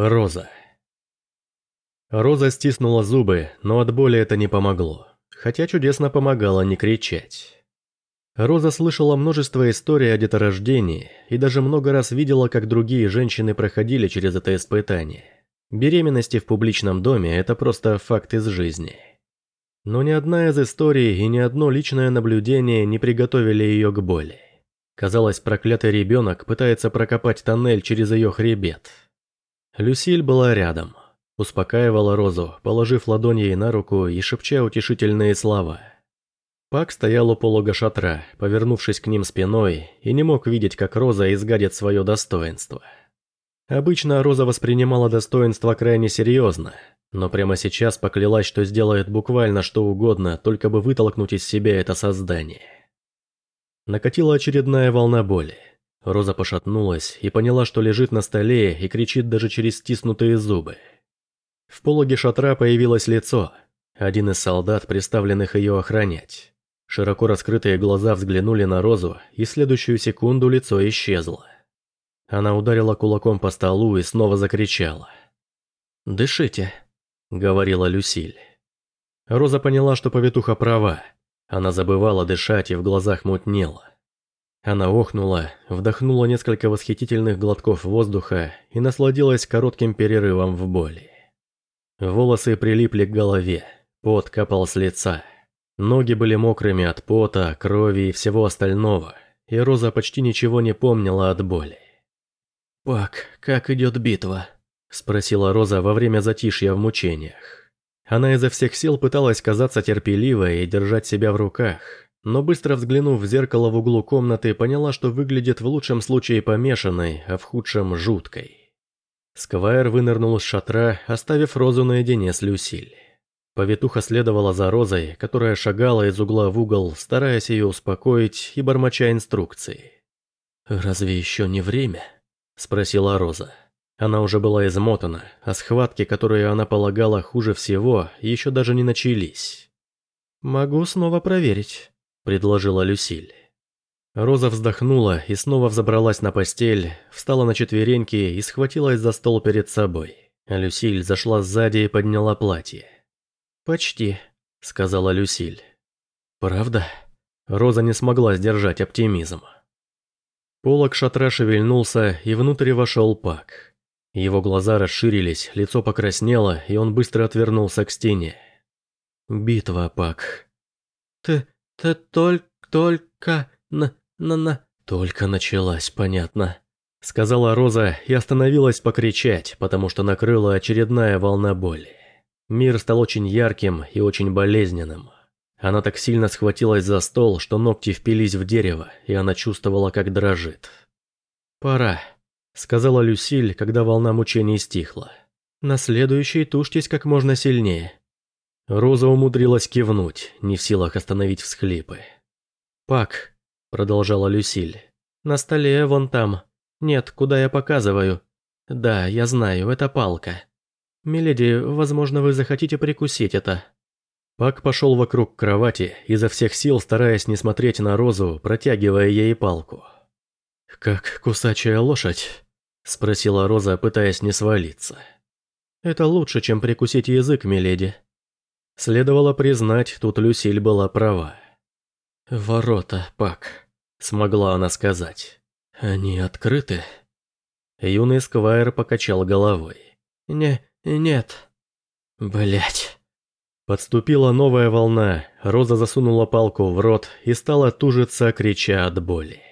Роза. Роза стиснула зубы, но от боли это не помогло. Хотя чудесно помогало не кричать. Роза слышала множество историй о деторождении и даже много раз видела, как другие женщины проходили через это испытание. Беременности в публичном доме – это просто факт из жизни. Но ни одна из историй и ни одно личное наблюдение не приготовили ее к боли. Казалось, проклятый ребенок пытается прокопать тоннель через ее хребет. Люсиль была рядом, успокаивала Розу, положив ладонь ей на руку и шепча утешительные слова. Пак стоял у полога шатра, повернувшись к ним спиной, и не мог видеть, как Роза изгадит свое достоинство. Обычно Роза воспринимала достоинство крайне серьезно, но прямо сейчас поклялась, что сделает буквально что угодно, только бы вытолкнуть из себя это создание. Накатила очередная волна боли. Роза пошатнулась и поняла, что лежит на столе и кричит даже через стиснутые зубы. В пологе шатра появилось лицо. Один из солдат, представленных ее охранять. Широко раскрытые глаза взглянули на Розу, и следующую секунду лицо исчезло. Она ударила кулаком по столу и снова закричала. «Дышите», — говорила Люсиль. Роза поняла, что повитуха права. Она забывала дышать и в глазах мутнело. Она охнула, вдохнула несколько восхитительных глотков воздуха и насладилась коротким перерывом в боли. Волосы прилипли к голове, пот капал с лица. Ноги были мокрыми от пота, крови и всего остального, и Роза почти ничего не помнила от боли. «Пак, как идет битва?» – спросила Роза во время затишья в мучениях. Она изо всех сил пыталась казаться терпеливой и держать себя в руках, но быстро взглянув в зеркало в углу комнаты, поняла, что выглядит в лучшем случае помешанной, а в худшем – жуткой. Сквайр вынырнул из шатра, оставив Розу наедине с Люсиль. Повитуха следовала за Розой, которая шагала из угла в угол, стараясь ее успокоить и бормоча инструкции. «Разве еще не время?» – спросила Роза. Она уже была измотана, а схватки, которые она полагала хуже всего, еще даже не начались. «Могу снова проверить», – предложила Люсиль. Роза вздохнула и снова взобралась на постель, встала на четвереньки и схватилась за стол перед собой. Люсиль зашла сзади и подняла платье. «Почти», – сказала Люсиль. «Правда?» Роза не смогла сдержать оптимизм. Полок шатра шевельнулся, и внутрь вошел Пак. Его глаза расширились, лицо покраснело, и он быстро отвернулся к стене. «Битва, Пак». «Ты... ты только... только... на... на... на...» «Только началась, понятно», — сказала Роза и остановилась покричать, потому что накрыла очередная волна боли. Мир стал очень ярким и очень болезненным. Она так сильно схватилась за стол, что ногти впились в дерево, и она чувствовала, как дрожит. «Пора», сказала Люсиль, когда волна мучений стихла. На следующей тушьтесь как можно сильнее. Роза умудрилась кивнуть, не в силах остановить всхлипы. «Пак», — продолжала Люсиль, — «на столе вон там. Нет, куда я показываю. Да, я знаю, это палка. Миледи, возможно, вы захотите прикусить это». Пак пошел вокруг кровати, изо всех сил стараясь не смотреть на Розу, протягивая ей палку. «Как кусачая лошадь», Спросила Роза, пытаясь не свалиться. «Это лучше, чем прикусить язык, миледи». Следовало признать, тут Люсиль была права. «Ворота, Пак», — смогла она сказать. «Они открыты?» Юный Сквайр покачал головой. «Не, нет». Блять. Подступила новая волна, Роза засунула палку в рот и стала тужиться, крича от боли.